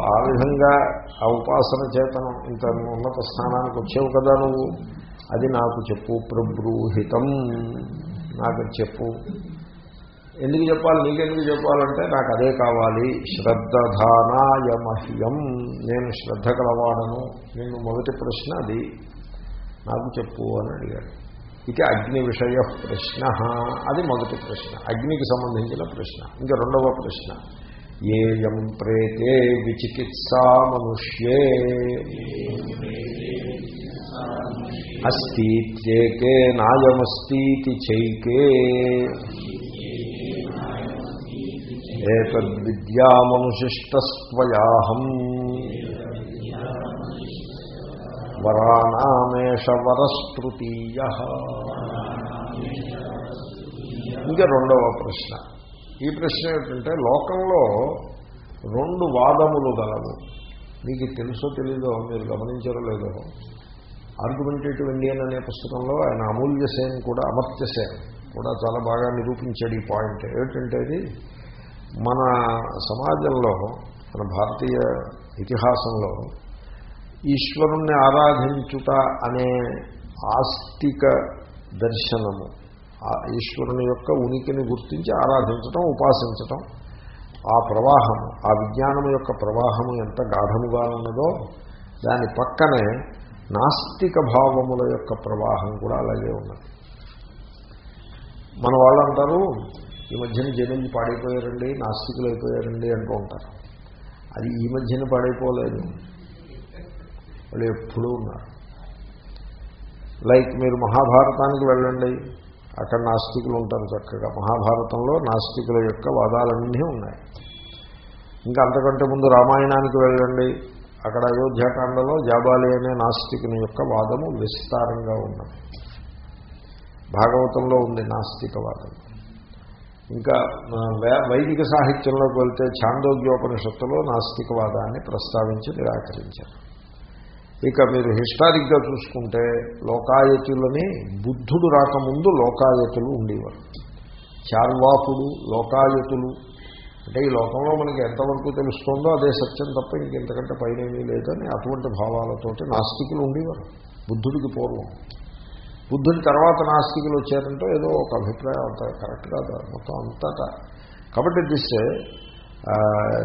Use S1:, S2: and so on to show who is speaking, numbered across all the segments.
S1: ఆ విధంగా ఆ ఉపాసన చేతనం ఇంత ఉన్నత స్థానానికి వచ్చేవు కదా నువ్వు. అది నాకు చెప్పు ప్రబ్రూహితం. నాకు చెప్పు. ఎందుకు చెప్పాలి? నీకెందుకు చెప్పాలంటే నాకు అదే కావాలి. శ్రద్ధధానాయ మహ్యం. నేను శ్రద్ధ కలవాడను నేను మొదటి ప్రశ్న అది. నాకు చెప్పు అని అడిగాడు. ఇది అగ్ని విషయ ప్రశ్న. అది మొదటి ప్రశ్న. అగ్నికి సంబంధించిన ప్రశ్న. ఇంకా రెండవ ప్రశ్న. ఏయం ప్రేతే విచికిత్సా మనుష్యే అస్తిత్యేకే నాయమస్తీతి చైకే ఏతద్విద్యామనుశిష్టస్వయాహం వరాణామేష వరస్తృతీయ ఇంకా రెండవ ప్రశ్న. ఈ ప్రశ్న ఏమిటంటే లోకంలో రెండు వాదములు గలవు. మీకు తెలుసో తెలీదో మీరు గమనించారో లేదో ఆర్గ్యుమెంటేటివ్ ఇండియన్ అనే పుస్తకంలో ఆయన అమూల్య సేన్ కూడా అమర్త్య సేన్ కూడా చాలా బాగా నిరూపించాడు ఈ పాయింట్ ఏమిటంటే అది మన సమాజంలో మన భారతీయ ఇతిహాసంలో ఈశ్వరుణ్ణి ఆరాధించుట అనే ఆస్తిక దర్శనము ఈశ్వరుని యొక్క ఉనికిని గుర్తించి ఆరాధించటం ఉపాసించటం. ఆ ప్రవాహము ఆ విజ్ఞానం యొక్క ప్రవాహము ఎంత గాఢముగా ఉన్నదో దాని పక్కనే నాస్తిక భావముల యొక్క ప్రవాహం కూడా అలాగే ఉన్నది. మన వాళ్ళు అంటారు ఈ మధ్యన జనం పాడైపోయారండి నాస్తికులు అయిపోయారండి అంటూ ఉంటారు. అది ఈ మధ్యన పాడైపోలేదు. వాళ్ళు ఎప్పుడూ ఉన్నారు. లైక్ మీరు మహాభారతానికి వెళ్ళండి అక్కడ నాస్తికులు ఉంటారు చక్కగా. మహాభారతంలో నాస్తికుల యొక్క వాదాలన్నీ ఉన్నాయి. ఇంకా అంతకంటే ముందు రామాయణానికి వెళ్ళండి. అక్కడ అయోధ్యాకాండలో జాబాలి అనే నాస్తికుని యొక్క వాదము విస్తారంగా ఉన్నది. భాగవతంలో ఉంది నాస్తికవాదం ఇంకా వైదిక సాహిత్యంలోకి వెళ్తే ఛాందోగ్యోపనిషత్తులో నాస్తికవాదాన్ని ప్రస్తావించి నిరాకరించారు. ఇక మీరు హిస్టారిక్గా చూసుకుంటే లోకాయతులని బుద్ధుడు రాకముందు లోకాయతులు ఉండేవారు. చార్వాకుడు లోకాయతులు. అంటే ఈ లోకంలో మనకి ఎంతవరకు తెలుస్తుందో అదే సత్యం తప్ప ఇంకెంతకంటే పైనేమీ లేదని అటువంటి భావాలతోటి నాస్తికులు ఉండేవారు. బుద్ధుడికి పూర్వం. బుద్ధుడి తర్వాత నాస్తికులు వచ్చారంటే ఏదో ఒక అభిప్రాయం అంత కరెక్ట్ కాదు. మొత్తం అంతటా కాబట్టి దిస్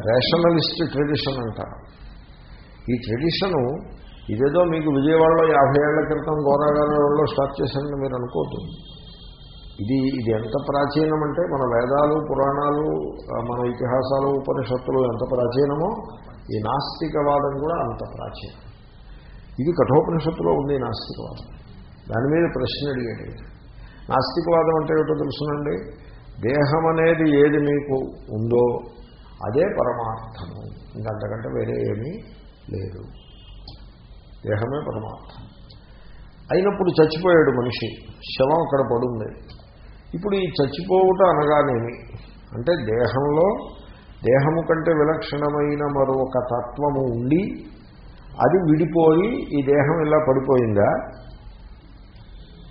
S1: రేషనలిస్ట్ ట్రెడిషన్ అంటారు. ఈ ట్రెడిషను ఇదేదో మీకు విజయవాడలో యాభై ఏళ్ళ క్రితం గోరాగారంలో స్టార్ట్ చేశారని మీరు అనుకోవద్దు. ఇది ఇది ఎంత ప్రాచీనం అంటే మన వేదాలు పురాణాలు మన ఇతిహాసాలు ఉపనిషత్తులు ఎంత ప్రాచీనమో ఈ నాస్తికవాదం కూడా అంత ప్రాచీనం. ఇది కఠోపనిషత్తులో ఉంది నాస్తికవాదం. దాని మీద ప్రశ్న అడిగాడు. నాస్తికవాదం అంటే ఏమిటో తెలుసునండి? దేహం అనేది ఏది మీకు ఉందో అదే పరమార్థము. ఇంకంతకంటే వేరే ఏమీ లేదు. దేహమే పరమాత్మ. అయినప్పుడు చచ్చిపోయాడు మనిషి. శవం అక్కడ పడుంది. ఇప్పుడు ఈ చచ్చిపోవుట అనగానేమి? అంటే దేహంలో దేహము కంటే విలక్షణమైన మరొక తత్వము ఉండి అది విడిపోయి ఈ దేహం ఇలా పడిపోయిందా?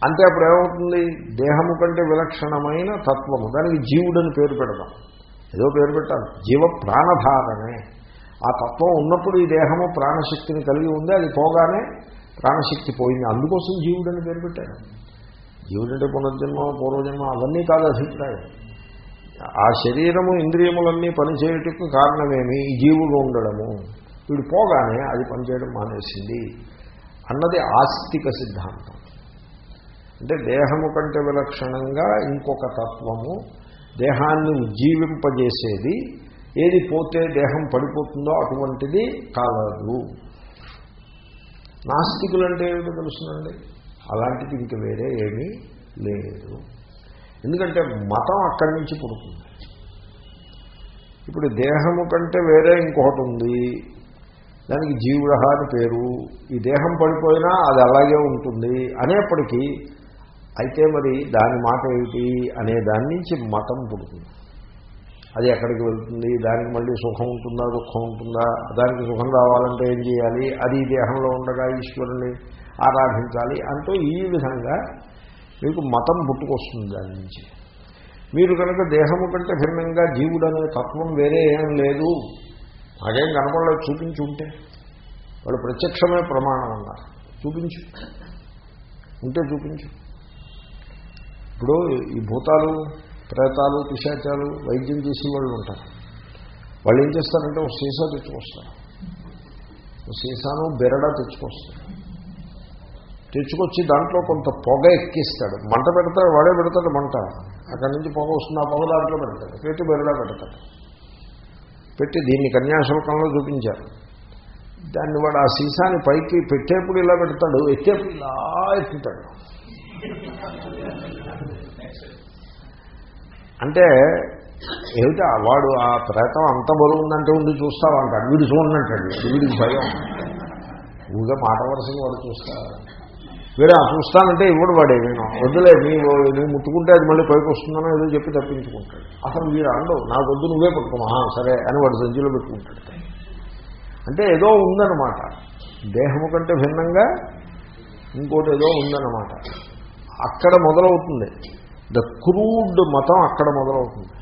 S1: అంటే అప్పుడు ఏమవుతుంది? దేహము కంటే విలక్షణమైన తత్వము. దానికి జీవుడని పేరు పెడదాం. ఏదో పేరు పెట్టాలి. జీవ ప్రాణధారణే ఆ తత్వం ఉన్నప్పుడు ఈ దేహము ప్రాణశక్తిని కలిగి ఉంది అది పోగానే ప్రాణశక్తి పోయింది. అందుకోసం జీవుడని పేరు పెట్టాడు జీవుడంటే పునర్జన్మ పూర్వజన్మ అవన్నీ కాదు అభిప్రాయం. ఆ శరీరము ఇంద్రియములన్నీ పనిచేయటకు కారణమేమి? ఈ జీవుడు ఉండడము. వీడు పోగానే అది పనిచేయడం మానేసింది అన్నది ఆస్తిక సిద్ధాంతం. అంటే దేహము కంటే విలక్షణంగా ఇంకొక తత్వము దేహాన్ని ఉజ్జీవింపజేసేది ఏది పోతే దేహం పడిపోతుందో అటువంటిది కాలదు. నాస్తికులు అంటే ఏమిటో తెలుసునండి? అలాంటిది ఇంక వేరే ఏమీ లేదు. ఎందుకంటే మతం అక్కడి నుంచి పుడుతుంది. ఇప్పుడు దేహము కంటే వేరే ఇంకొకటి ఉంది. దానికి జీవుడహ అని పేరు. ఈ దేహం పడిపోయినా అది అలాగే ఉంటుంది అనేప్పటికీ అయితే మరి దాని మాట ఏమిటి? అనే దాని నుంచి మతం పుడుతుంది. అది ఎక్కడికి వెళ్తుంది? దానికి మళ్ళీ సుఖం ఉంటుందా దుఃఖం ఉంటుందా? దానికి సుఖం రావాలంటే ఏం చేయాలి? అది దేహంలో ఉండగా ఈశ్వరుని ఆరాధించాలి అంటూ ఈ విధంగా మీకు మతం పుట్టుకొస్తుంది దాని నుంచి. మీరు కనుక దేహము కంటే భిన్నంగా జీవుడు అనే తత్వం వేరే ఏం లేదు. నాకేం కనపడలేదు చూపించి ఉంటే. వాళ్ళు ప్రత్యక్షమే ప్రమాణం అన్నారు. చూపించు. ఉంటే చూపించు. ఇప్పుడు ఈ భూతాలు ప్రేతాలు పిశాచాలు వైద్యం చేసే వాళ్ళు ఉంటారు. వాళ్ళు ఏం చేస్తారంటే ఒక సీసా తెచ్చుకొస్తారు. సీసాను బెరడా తెచ్చుకొస్తారు. తెచ్చుకొచ్చి దాంట్లో కొంత పొగ ఎక్కిస్తాడు. మంట పెడతాడు వాడే పెడతాడు మంట. అక్కడి నుంచి పొగ వస్తుంది ఆ పొగ దాంట్లో పెడతాడు. పెట్టి బెరడా పెడతాడు. పెట్టి దీన్ని కన్యాశుల్కంలో చూపించారు. దాన్ని వాడు ఆ సీసాని పైకి పెట్టేప్పుడు ఇలా పెడతాడు ఎత్తేప్పుడు ఇలా ఎత్తుతాడు. అంటే ఏమిటి వాడు ఆ ప్రేతం అంత బరువు ఉందంటే ఉండి చూస్తావు అంటాడు. వీడు చూడంటాడు వీడికి భయం. ఊగా మాట వరుసగా వాడు చూస్తాడు. వీడు ఆ చూస్తానంటే ఇవ్వడు వాడే నేను వద్దులే నీవు నువ్వు ముట్టుకుంటే అది మళ్ళీ పైకి వస్తుందనో ఏదో చెప్పి తప్పించుకుంటాడు. అసలు వీడు అండవు నాకు వద్దు నువ్వే పట్టుకోమా సరే అని వాడు సంచిలో పెట్టుకుంటాడు. అంటే ఏదో ఉందన్నమాట. దేహము కంటే భిన్నంగా ఇంకోటి ఏదో ఉందన్నమాట. అక్కడ మొదలవుతుంది. ద క్రూడ్ మతం అక్కడ మొదలవుతుంది.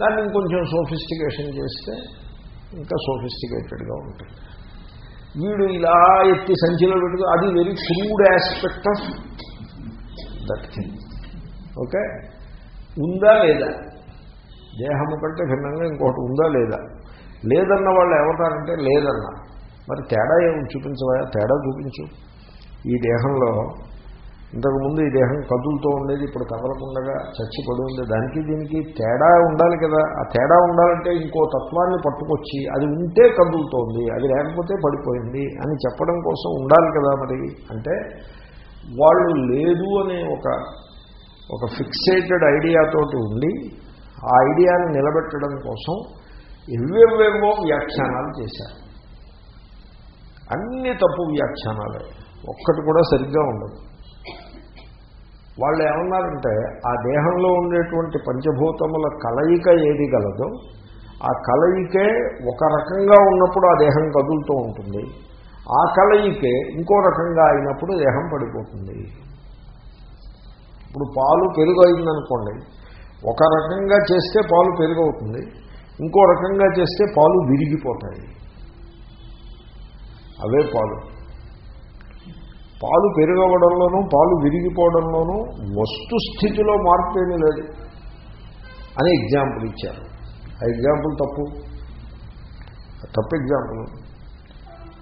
S1: దాన్ని ఇంకొంచెం సోఫిస్టికేషన్ చేస్తే ఇంకా సోఫిస్టికేటెడ్గా ఉంటుంది. వీడు ఇలా ఎత్తి సంచిలో పెట్టుకు అది very crude aspect of that thing okay ఉందా లేదా? దేహము కంటే భిన్నంగా ఇంకోటి ఉందా లేదా? లేదన్న వాళ్ళు ఏమవుతారంటే లేదన్న. మరి తేడా ఏమి చూపించవా తేడా చూపించు. ఈ దేహంలో ఇంతకుముందు ఈ దేహం కదులుతూ ఉండేది ఇప్పుడు కదలకుండగా చచ్చిపడి ఉంది. దానికి దీనికి తేడా ఉండాలి కదా. ఆ తేడా ఉండాలంటే ఇంకో తత్వాన్ని పట్టుకొచ్చి అది ఉంటే కదులుతోంది అది లేకపోతే పడిపోయింది అని చెప్పడం కోసం ఉండాలి కదా మరి. అంటే వాళ్ళు లేదు అనే ఒక ఒక ఫిక్సేటెడ్ ఐడియాతోటి ఉండి ఆ ఐడియాని నిలబెట్టడం కోసం ఎవ్వెవ్వేవో వ్యాఖ్యానాలు చేశారు. అన్ని తప్పు వ్యాఖ్యానాలే. ఒక్కటి కూడా సరిగ్గా ఉండదు. వాళ్ళు ఏమన్నారంటే ఆ దేహంలో ఉండేటువంటి పంచభూతముల కలయిక ఏది గలదో ఆ కలయికే ఒక రకంగా ఉన్నప్పుడు ఆ దేహం కదులుతూ ఉంటుంది. ఆ కలయికే ఇంకో రకంగా అయినప్పుడు దేహం పడిపోతుంది. ఇప్పుడు పాలు పెరుగు అయిందనుకోండి ఒక రకంగా చేస్తే పాలు పెరుగవుతుంది ఇంకో రకంగా చేస్తే పాలు విరిగిపోతాయి. అవే పాలు. పాలు పెరగవడంలోనూ పాలు విరిగిపోవడంలోనూ వస్తుస్థితిలో మార్పు ఏమీ లేదు. అని ఎగ్జాంపుల్ ఇచ్చారు. ఆ ఎగ్జాంపుల్ తప్పు. తప్పు ఎగ్జాంపుల్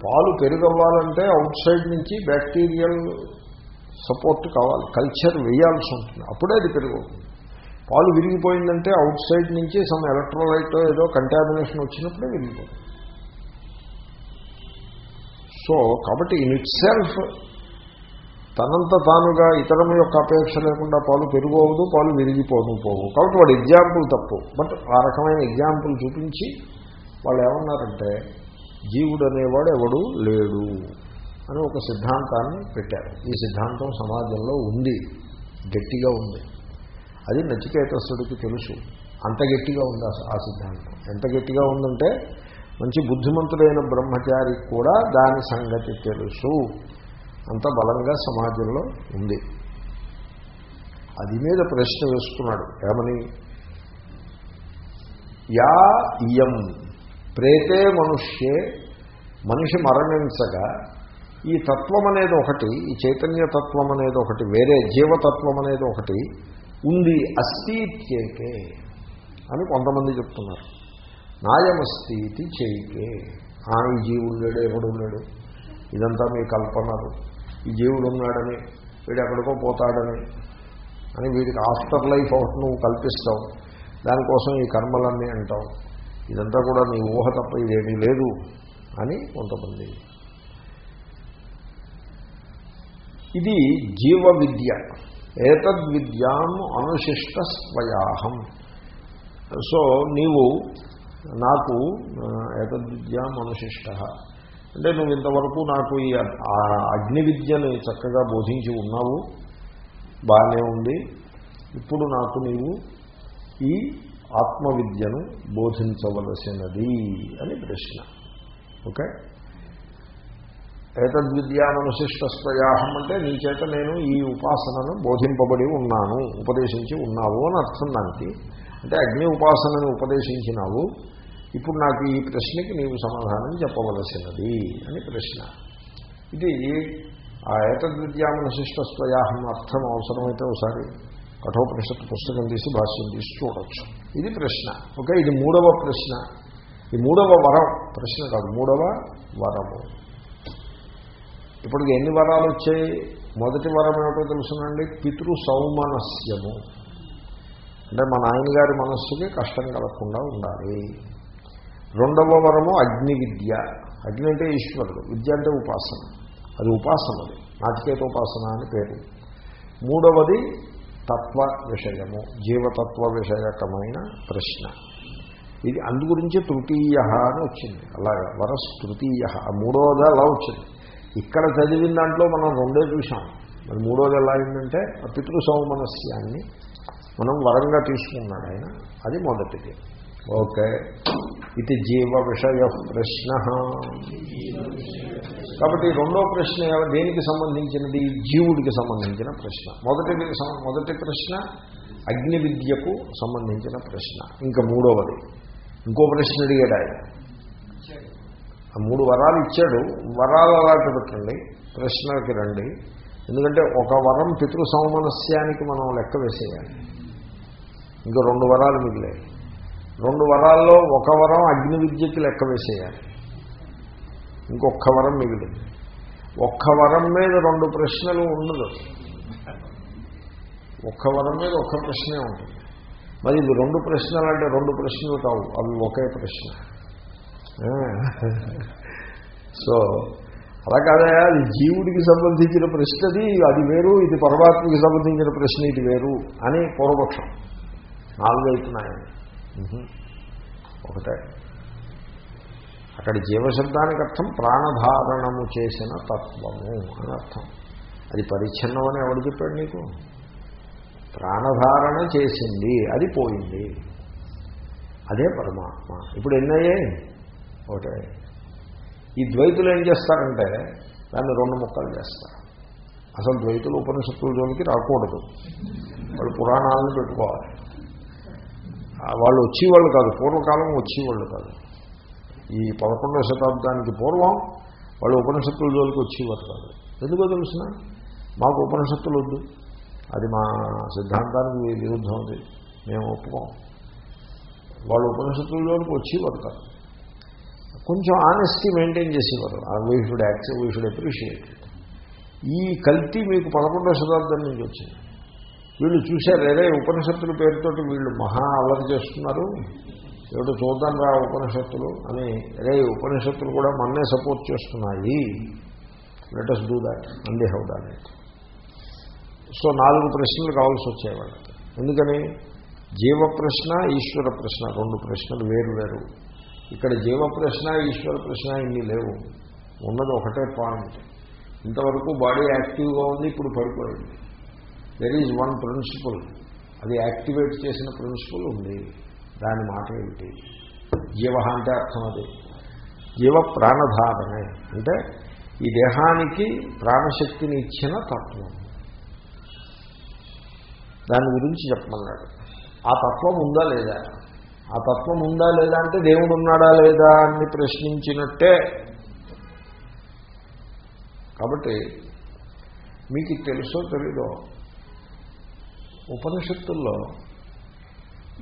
S1: పాలు పెరుగవ్వాలంటే అవుట్ సైడ్ నుంచి బ్యాక్టీరియల్ సపోర్ట్ కావాలి కల్చర్ వేయాల్సి ఉంటుంది. అప్పుడే అది పెరుగుతుంది పాలు విరిగిపోయిందంటే అవుట్ సైడ్ నుంచి సమ్ ఎలక్ట్రోలైట్ ఏదో కంటామినేషన్ వచ్చినప్పుడే విరిగిపోతుంది. సో కాబట్టి ఇన్ ఇట్ సెల్ఫ్ తనంత తానుగా ఇతరం యొక్క అపేక్ష లేకుండా పాలు పెరుగోవదు పాలు విరిగిపోదు పోవు. కాబట్టి వాడు ఎగ్జాంపుల్ తప్పు. బట్ ఆ రకమైన ఎగ్జాంపుల్ చూపించి వాళ్ళు ఏమన్నారంటే జీవుడు అనేవాడు ఎవడు లేడు అని ఒక సిద్ధాంతాన్ని పెట్టారు. ఈ సిద్ధాంతం సమాజంలో ఉంది గట్టిగా ఉంది. అది నచికేతసుడికి తెలుసు. అంత గట్టిగా ఉంది ఆ సిద్ధాంతం? ఎంత గట్టిగా ఉందంటే మంచి బుద్ధిమంతుడైన బ్రహ్మచారికి కూడా దాని సంగతి తెలుసు. అంత బలంగా సమాజంలో ఉంది. అది మీద ప్రశ్న వేసుకున్నాడు ఏమని? యా ఇయం ప్రేతే మనుష్యే మనిషి మరణించగా ఈ తత్వం అనేది ఒకటి ఈ చైతన్య తత్వం అనేది ఒకటి వేరే జీవతత్వం అనేది ఒకటి ఉంది అస్థీత్యేకే అని కొంతమంది చెప్తున్నారు. నాయమస్థితి చేయికే. ఆ ఈ జీవుడు లేడు ఎవడు లేడు. ఇదంతా మీ కల్పనలు. ఈ జీవుడు ఉన్నాడని వీడు ఎక్కడికో పోతాడని అని వీడికి ఆఫ్టర్ లైఫ్ ఒకటి నువ్వు కల్పిస్తావు. దానికోసం ఈ కర్మలన్నీ అంటావు. ఇదంతా కూడా నీ ఊహ తప్ప ఇదేమీ లేదు అని కొంతమంది. ఇది జీవ విద్య ఏతద్విద్యాం అనుశిష్ట స్వయాహం. సో నీవు నాకు ఏతద్విద్యాం అనుశిష్ట. అంటే నువ్వు ఇంతవరకు నాకు ఈ అగ్ని విద్యను చక్కగా బోధించి ఉన్నావు బాగానే ఉంది. ఇప్పుడు నాకు నీవు ఈ ఆత్మవిద్యను బోధించవలసినది అని ప్రశ్న. ఓకే? ఏతద్విద్యానవశిష్ట స్వయాహం అంటే నీ చేత నేను ఈ ఉపాసనను బోధింపబడి ఉన్నాను ఉపదేశించి ఉన్నావు అని అర్థం దానికి. అంటే అగ్ని ఉపాసనను ఉపదేశించినావు ఇప్పుడు నాకు ఈ ప్రశ్నకి నీవు సమాధానం చెప్పవలసినది అని ప్రశ్న. ఇది ఆ ఏతద్విద్యామన శిష్టస్వయాహం అర్థం అవసరమైతే ఒకసారి కఠోపనిషత్తు పుస్తకం తీసి భాష్యం తీసి చూడొచ్చు. ఇది ప్రశ్న. ఓకే ఇది మూడవ ప్రశ్న. ఈ మూడవ వరం ప్రశ్న కాదు మూడవ వరము. ఇప్పటికి ఎన్ని వరాలు వచ్చాయి? మొదటి వరం ఏమిటో తెలుసునండి. పితృ సౌమనస్యము అంటే మా నాయనగారి మనస్సుకి కష్టం కలగకుండా ఉండాలి. రెండవ వరము అగ్ని విద్య. అగ్ని అంటే ఈశ్వరుడు. విద్య అంటే ఉపాసన. అది ఉపాసన అది. నాచికేతోపాసన అని పేరు. మూడవది తత్వ విషయము. జీవతత్వ విషయకమైన ప్రశ్న. ఇది అందు గురించి తృతీయ అని వచ్చింది. అలాగే వరస్ తృతీయ మూడవది అలా వచ్చింది. ఇక్కడ చదివిన దాంట్లో మనం రెండే చూసాం మరి మూడోది ఎలా అయిందంటే పితృ సౌమనస్యాన్ని మనం వరంగా తీసుకున్నాడు ఆయన. అది మొదటిది. ఓకే. ఇది జీవ విషయ ప్రశ్న. కాబట్టి రెండో ప్రశ్న దేనికి సంబంధించినది? జీవుడికి సంబంధించిన ప్రశ్న. మొదటి మొదటి ప్రశ్న అగ్ని విద్యకు సంబంధించిన ప్రశ్న. ఇంకా మూడవది. ఇంకో ప్రశ్న అడిగాడు ఆయన. ఆ మూడు వరాలు ఇచ్చాడు. వరాలు అలాంటి పెట్టండి ప్రశ్నకి రండి. ఎందుకంటే ఒక వరం పితృ సౌమనస్యానికి మనం లెక్క వేసేయాలి. ఇంకా రెండు వరాలు మిగిలాయి. రెండు వరాల్లో ఒక వరం అగ్ని విద్యకి లెక్క వేసేయాలి. ఇంకొక వరం మిగిలింది. ఒక్క వరం మీద రెండు ప్రశ్నలు ఉండదు. ఒక్క వరం మీద ఒక్క ప్రశ్నే ఉంటుంది. మరి ఇది రెండు ప్రశ్నలు అంటే రెండు ప్రశ్నలు కావు. అవి ఒకే ప్రశ్న. సో అలా కాదా? అది జీవుడికి సంబంధించిన ప్రశ్నది అది వేరు. ఇది పరమాత్మకి సంబంధించిన ప్రశ్న ఇది వేరు. అని పూర్వపక్షం. నాలుగు అవుతున్నాయండి ఒకటే. అక్కడ జీవశబ్దానికి అర్థం ప్రాణధారణము చేసిన తత్వము అని అర్థం. అది పరిచ్ఛిన్నం అని ఎవడు చెప్పాడు నీకు? ప్రాణధారణ చేసింది అది పోయింది. అదే పరమాత్మ. ఇప్పుడు ఎన్నయ్యాయి ఒకటే. ఈ ద్వైతులు ఏం చేస్తారంటే దాన్ని రెండు ముక్కలు చేస్తారు. అసలు ద్వైతులు ఉపనిషత్తుల జోలికి రాకూడదు. వాళ్ళు పురాణాలను పెట్టుకోవాలి. వాళ్ళు వచ్చేవాళ్ళు కాదు పూర్వకాలం వచ్చేవాళ్ళు కాదు. ఈ పదకొండవ శతాబ్దానికి పూర్వం వాళ్ళు ఉపనిషత్తుల జోలికి వచ్చేవారు కాదు. ఎందుకో తెలుసిన? మాకు ఉపనిషత్తులు వద్దు. అది మా సిద్ధాంతానికి విరుద్ధం ఉంది మేము ఒప్పుకోం. వాళ్ళు ఉపనిషత్తుల జోలికి వచ్చేవారు కాదు. కొంచెం ఆనెస్టీ మెయింటైన్ చేసేవారు. We should accept we should appreciate ఈ కల్తీ మీకు పదకొండవ శతాబ్దం నుంచి వచ్చింది. వీళ్ళు చూశారు ఏదే ఉపనిషత్తుల పేరుతోటి వీళ్ళు మహా అల్లరి చేస్తున్నారు. ఏమిటో చూద్దాం రా ఉపనిషత్తులు అని రే ఉపనిషత్తులు కూడా మన్నే సపోర్ట్ చేస్తున్నాయి. Let us do that and how that so నాలుగు ప్రశ్నలు కావాల్సి వచ్చాయి వాళ్ళకి. ఎందుకని? జీవ ప్రశ్న ఈశ్వర ప్రశ్న రెండు ప్రశ్నలు వేరు వేరు. ఇక్కడ జీవ ప్రశ్న ఈశ్వర ప్రశ్న ఇన్ని లేవు. ఉన్నది ఒకటే పాయింట్ ఇంతవరకు బాడీ యాక్టివ్గా ఉంది ఇప్పుడు పడిపోయింది. దెర్ ఈజ్ వన్ ప్రిన్సిపల్ అది యాక్టివేట్ చేసిన ప్రిన్సిపల్ ఉంది. దాని మాట ఏమిటి? జీవ అంటే అర్థం అది. జీవ ప్రాణధారణే అంటే ఈ దేహానికి ప్రాణశక్తిని ఇచ్చిన తత్వం. దాని గురించి చెప్పమన్నాడు. ఆ తత్వం ఉందా లేదా? ఆ తత్వం ఉందా లేదా అంటే దేవుడు ఉన్నాడా లేదా అని ప్రశ్నించినట్టే. కాబట్టి మీకు తెలుసో తెలీదో ఉపనిషత్తుల్లో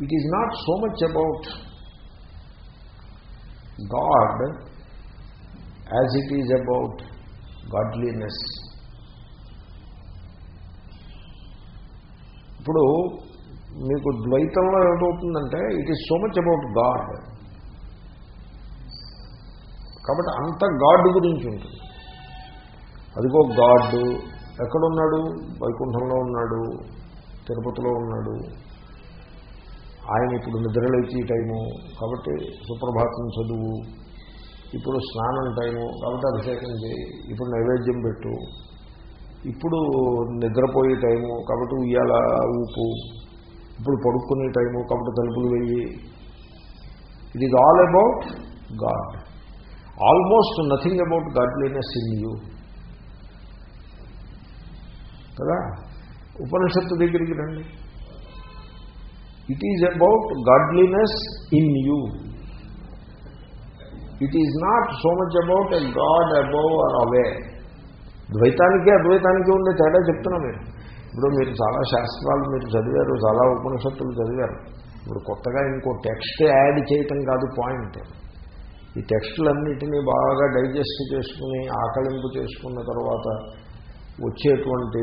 S1: it is not so much about God as it is about godliness ఇప్పుడు మీకు ద్వైతంలో ఏమవుతుందంటే it is so much about God కాబట్టి అంత గాడ్ గురించి ఉంటుంది. అదిగో గాడ్ ఎక్కడున్నాడు? వైకుంఠంలో ఉన్నాడు. తిరుపతిలో ఉన్నాడు. ఆయన ఇప్పుడు నిద్రలేచి టైము కాబట్టి సుప్రభాతం చదువు. ఇప్పుడు స్నానం టైము కాబట్టి అభిషేకం చేయి. ఇప్పుడు నైవేద్యం పెట్టు. ఇప్పుడు నిద్రపోయే టైము కాబట్టి ఉయ్యాల ఊపు. ఇప్పుడు పడుకునే టైము కాబట్టి తలుపులు వెయ్యి. It is all about God almost nothing about godliness in you కదా? ఉపనిషత్తు దగ్గరికి రండి. It is about godliness in you it is not so much about a God above or away ద్వైతానికి అద్వైతానికి ఉండే తేడా చెప్తున్నా మీరు ఇప్పుడు మీరు చాలా శాస్త్రాలు మీరు చదివారు చాలా ఉపనిషత్తులు చదివారు. ఇప్పుడు కొత్తగా ఇంకో టెక్స్ట్ యాడ్ చేయటం కాదు పాయింట్ ఈ టెక్స్టులన్నిటినీ బాగా డైజెస్ట్ చేసుకుని ఆకలింపు చేసుకున్న తర్వాత వచ్చేటువంటి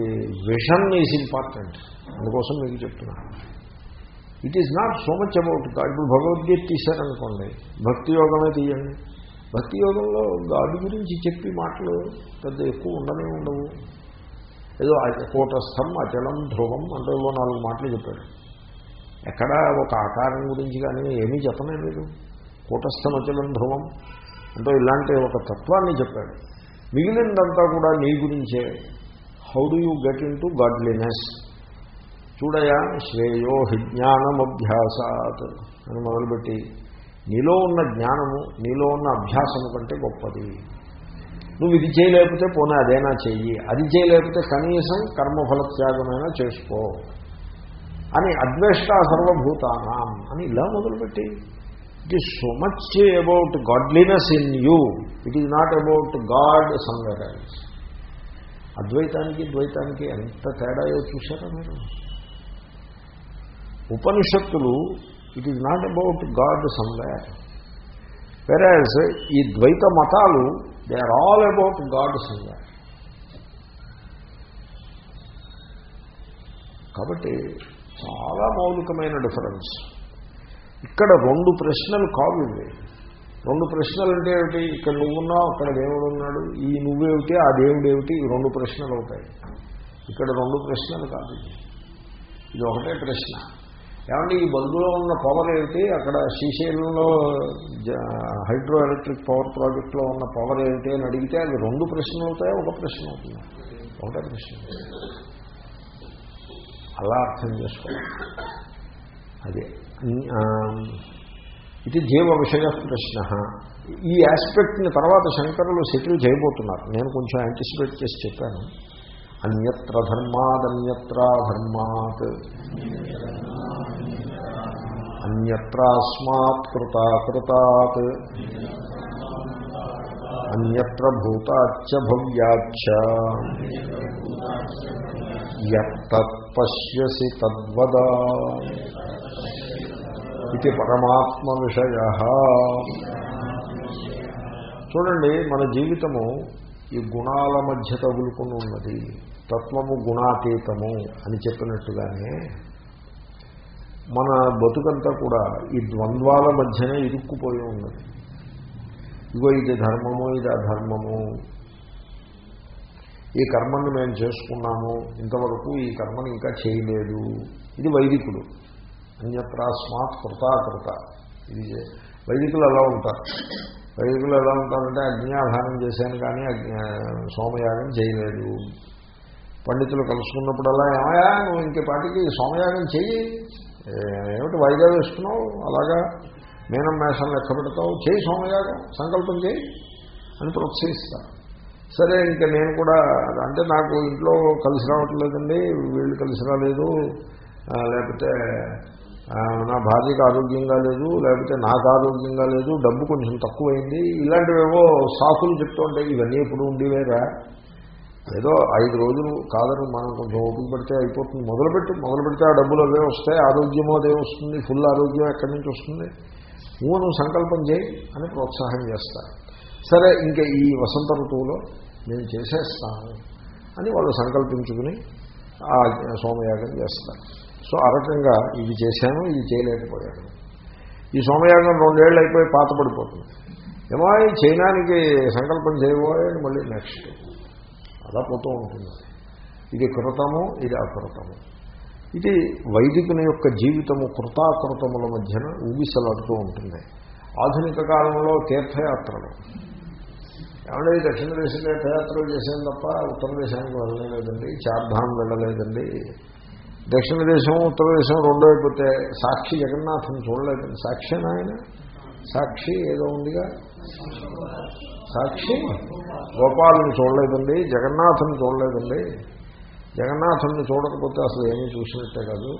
S1: విషన్ ఈజ్ ఇంపార్టెంట్. అందుకోసం మీకు చెప్తున్నాను it is not so much about God ఇప్పుడు భగవద్గీత తీశారనుకోండి భక్తి యోగమే తీయండి. భక్తి యోగంలో గాడ్ గురించి చెప్పి మాటలు పెద్ద ఎక్కువ ఉండనే ఉండవు. ఏదో కూటస్థం అచలం ధ్రువం అంటే నాలుగు మాటలు చెప్పాడు. ఎక్కడ ఒక ఆకారం గురించి కానీ ఏమీ చెప్పనే లేదు. కూటస్థం అచలం ధ్రువం అంటే ఇలాంటి ఒక తత్వాన్ని చెప్పాడు. మిగిలిందంతా కూడా నీ గురించే. How do you get into godliness చూడయా శ్రేయో హిజ్ఞానమభ్యాసాత్ అని మొదలుపెట్టి నీలో ఉన్న జ్ఞానము నీలో ఉన్న అభ్యాసము కంటే గొప్పది. నువ్వు ఇది చేయలేకపోతే పోనీ అదేనా చెయ్యి. అది చేయలేకపోతే కనీసం కర్మఫల త్యాగమైనా చేసుకో అని అద్వేష్ట సర్వభూతానాం అని ఇలా మొదలుపెట్టి. It is so much about godliness in you it is not about God somewhere else అద్వైతానికి ద్వైతానికి ఎంత తేడాయో చూశారా మీరు? ఉపనిషత్తులు it is not about God somewhere whereas ఈ ద్వైత మతాలు they are all about God somewhere కాబట్టి చాలా మౌలికమైన డిఫరెన్స్ ఇక్కడ రెండు ప్రశ్నలు కావు ఇవి. రెండు ప్రశ్నలు అంటే ఏమిటి? ఇక్కడ నువ్వున్నావు అక్కడ దేవుడు ఉన్నాడు. ఈ నువ్వేమిటి ఆ దేవుడు ఏమిటి ఈ రెండు ప్రశ్నలు అవుతాయి. ఇక్కడ రెండు ప్రశ్నలు కాదు ఇది. ఒకటే ప్రశ్న. ఏమంటే ఈ బల్బులో ఉన్న పవర్ ఏమిటి? అక్కడ శ్రీశైలంలో హైడ్రో ఎలక్ట్రిక్ పవర్ ప్రాజెక్ట్లో ఉన్న పవర్ ఏమిటి అని అడిగితే అది రెండు ప్రశ్నలు అవుతాయి? ఒక ప్రశ్న అవుతుంది. ఒకటే ప్రశ్న. అలా అర్థం చేసుకోవాలి. అదే. ఇది జీవ విషయ ప్రశ్న. ఈ ఆస్పెక్ట్ని తర్వాత శంకరులు సెటిల్ చేయబోతున్నారు. నేను కొంచెం యాంటిసిపేట్ చేసి చెప్పాను. అన్యత్ర ధర్మాదన్యత్ర ధర్మాత్. అన్యత్రాస్మాత్ కృతాకృతాత్ అన్యత్ర భూతాచ్చ భవ్యాచ్చ. యత్పశ్యసి తద్వదా. ఇది పరమాత్మ విషయ చూడండి మన జీవితము ఈ గుణాల మధ్య తగులుకుని ఉన్నది. తత్వము గుణాతీతము అని చెప్పినట్టుగానే మన బతుకంతా కూడా ఈ ద్వంద్వాల మధ్యనే ఇరుక్కుపోయి ఉన్నది. ఇగో ఇది ధర్మము ఇది అధర్మము. ఈ కర్మను మేము చేసుకున్నాము ఇంతవరకు ఈ కర్మను ఇంకా చేయలేదు. ఇది వైదికుడు. అన్యత్రాస్మాత్ కృతాకృత ఇది వైదికులు ఎలా ఉంటారు? వైదికులు ఎలా ఉంటారంటే అగ్నియాధానం చేశాను కానీ సోమయాగం చేయలేదు. పండితులు కలుసుకున్నప్పుడల్లా ఏమయా నువ్వు ఇంకే పాటికి సోమయాగం చెయ్యి. ఏమిటి వాయిదా వేస్తున్నావు? అలాగా మేనం మేషం లెక్క పెడతావు చేయి సోమయాగం సంకల్పం చేయి అని ప్రోత్సహిస్తాను సరే ఇంకా నేను కూడా అంటే నాకు ఇంట్లో కలిసి రావట్లేదండి వీళ్ళు కలిసి రాలేదు. లేకపోతే నా భార్యకి ఆరోగ్యంగా లేదు లేకపోతే నాకు ఆరోగ్యంగా లేదు డబ్బు కొంచెం తక్కువైంది ఇలాంటివేవో సాకులు చెప్తూ ఉంటాయి ఇవన్నీ ఎప్పుడు ఉండేవేరా? ఏదో ఐదు రోజులు కాదని మనం కొంచెం ఓపిక పెడితే అయిపోతుంది. మొదలుపెట్టి మొదలు పెడితే ఆ డబ్బులు అవే వస్తాయి ఆరోగ్యమో అదే వస్తుంది ఫుల్ ఆరోగ్యం ఎక్కడి నుంచి వస్తుంది? నువ్వు నువ్వు సంకల్పం చేయి అని ప్రోత్సాహం చేస్తాను సరే ఇంకా ఈ వసంత ఋతువులో నేను చేసేస్తాను అని వాళ్ళు సంకల్పించుకుని ఆ సోమయాగం చేస్తారు. సో ఆ రకంగా ఇది చేశాను ఇది చేయలేకపోయాను. ఈ సోమయాగం రెండేళ్ళు అయిపోయి పాత పడిపోతుంది ఏమో చైనానికి సంకల్పం చేయబోయని మళ్ళీ నెక్స్ట్ అలా పోతూ ఉంటుంది. ఇది కృతము ఇది అకృతము. ఇది వైదికుని యొక్క జీవితము కృతాకృతముల మధ్యన ఊగిసలాడుతూ ఉంటుంది. ఆధునిక కాలంలో తీర్థయాత్రలు. ఏమంటే దక్షిణ దేశ తీర్థయాత్రలు చేసేది తప్ప ఉత్తర దేశానికి వెళ్ళలేదండి చార్ధాం వెళ్ళలేదండి. దక్షిణ దేశం ఉత్తర దేశం రెండో అయిపోతే సాక్షి జగన్నాథం చూడలేదండి సాక్షి ఆయన? సాక్షి ఏదో ఉందిగా? సాక్షి? గోపాలను చూడలేదండి జగన్నాథుని చూడలేదండి. జగన్నాథుని చూడకపోతే అసలు ఏమీ చూసినట్టే కాదు.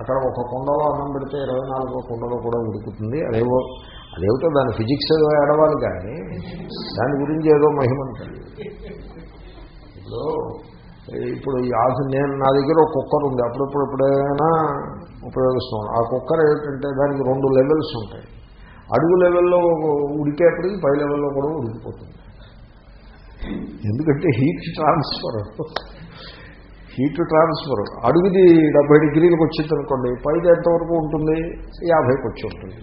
S1: అక్కడ ఒక కుండలో అన్నం పెడితే ఇరవై నాలుగో కుండలో కూడా ఉడుకుతుంది. అదేవో అదేమిటో దాని ఫిజిక్స్ ఏదో ఏడవాలి కానీ దాని గురించి ఏదో మహిమంటుంది ఇప్పుడు ఇప్పుడు ఈ ఆశ నేను నా దగ్గర ఒక కుక్కర్ ఉంది. అప్పుడప్పుడు ఎప్పుడైనా ఉపయోగిస్తున్నాను ఆ కుక్కర్ ఏమిటంటే దానికి రెండు లెవెల్స్ ఉంటాయి. అడుగు లెవెల్లో ఉడికేప్పటికి పై లెవెల్లో కూడా ఉడికిపోతుంది. ఎందుకంటే హీట్ ట్రాన్స్ఫర్ హీట్ ట్రాన్స్ఫర్ అడుగుది డెబ్బై డిగ్రీలకు వచ్చింది అనుకోండి పైది ఎంతవరకు ఉంటుంది? యాభైకి వచ్చి ఉంటుంది.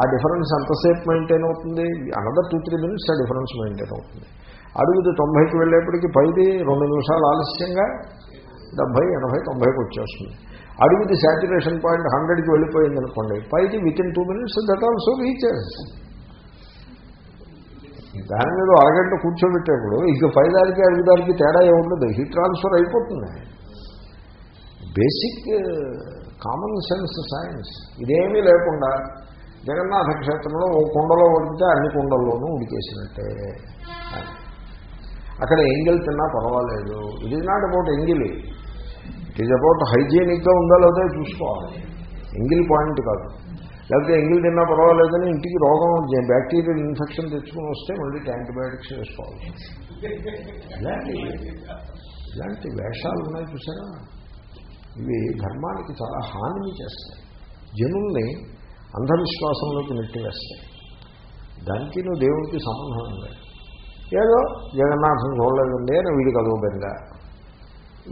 S1: ఆ డిఫరెన్స్ ఎంతసేపు మెయింటైన్ అవుతుంది? అనదర్ టూ త్రీ మినిట్స్ ఆ డిఫరెన్స్ మెయింటైన్ అవుతుంది. అడుగుది తొంభైకి వెళ్ళేప్పటికి పైది రెండు నిమిషాలు ఆలస్యంగా డెబ్బై ఎనభై తొంభైకి వచ్చేస్తుంది. అడుగుది శాచ్యురేషన్ పాయింట్ హండ్రెడ్కి వెళ్ళిపోయింది అనుకోండి పైది within two minutes that also reaches దాని మీద అరగంట కూర్చోబెట్టేప్పుడు ఇక పైదానికి అడుగుదానికి తేడా ఏముండదు హీట్ ట్రాన్స్ఫర్ అయిపోతుంది. బేసిక్ కామన్ సెన్స్ సైన్స్ ఇదేమీ లేకుండా జగన్నాథ క్షేత్రంలో ఓ కుండలో ఉడికితే అన్ని కుండల్లోనూ ఉడికేసినట్టే. అక్కడ ఎంగిల్ తిన్నా పర్వాలేదు. ఇది ఈజ్ నాట్ అబౌట్ ఎంగిల్. ఇట్ ఈజ్ అబౌట్ హైజీనిక్గా ఉందా లేదో చూసుకోవాలి. ఎంగిల్ పాయింట్ కాదు. లేకపోతే ఎంగిల్ తిన్నా పర్వాలేదని ఇంటికి రోగం బ్యాక్టీరియల్ ఇన్ఫెక్షన్ తెచ్చుకుని వస్తే మళ్ళీ యాంటీబయాటిక్స్ వేసుకోవాలి. ఇలాంటి ఇలాంటి వేషాలు ఉన్నాయి చూసారా? ఇవి ధర్మానికి చాలా హాని చేస్తాయి. జనుల్ని అంధవిశ్వాసంలోకి నెట్టివేస్తాయి. దానికి నువ్వు దేవుడికి సంబంధం లేదు. ఏదో జగన్నాథం చూడలేదండి అని వీడికి అదో బెంగ.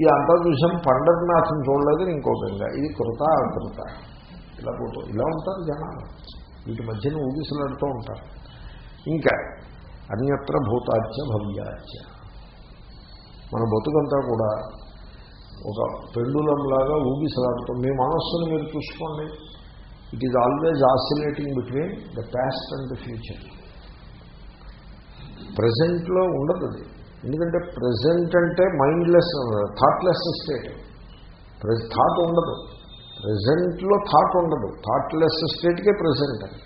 S1: ఈ అంతర్దృశ్యం చూసాం పండరనాథం చూడలేదని ఇంకో బెంగ. ఇది కృత అకృత. ఇలా పోతూ ఇలా ఉంటారు జనాలు. వీటి మధ్యన ఊగిసలాడుతూ ఉంటారు. ఇంకా అన్యత్ర భూతాచ్య భవ్యాచ్య. మన బతుకంతా కూడా ఒక పెండులంలాగా ఊగిసలాడుతాం మీ మనస్సును మీరు చూసుకోండి. It is always oscillating between the past and the future ప్రజెంట్లో ఉండదు అది. ఎందుకంటే ప్రజెంట్ అంటే మైండ్లెస్ థాట్లెస్ స్టేట్. థాట్ ఉండదు. ప్రజెంట్లో థాట్ ఉండదు. థాట్లెస్ స్టేట్కే ప్రజెంట్ అని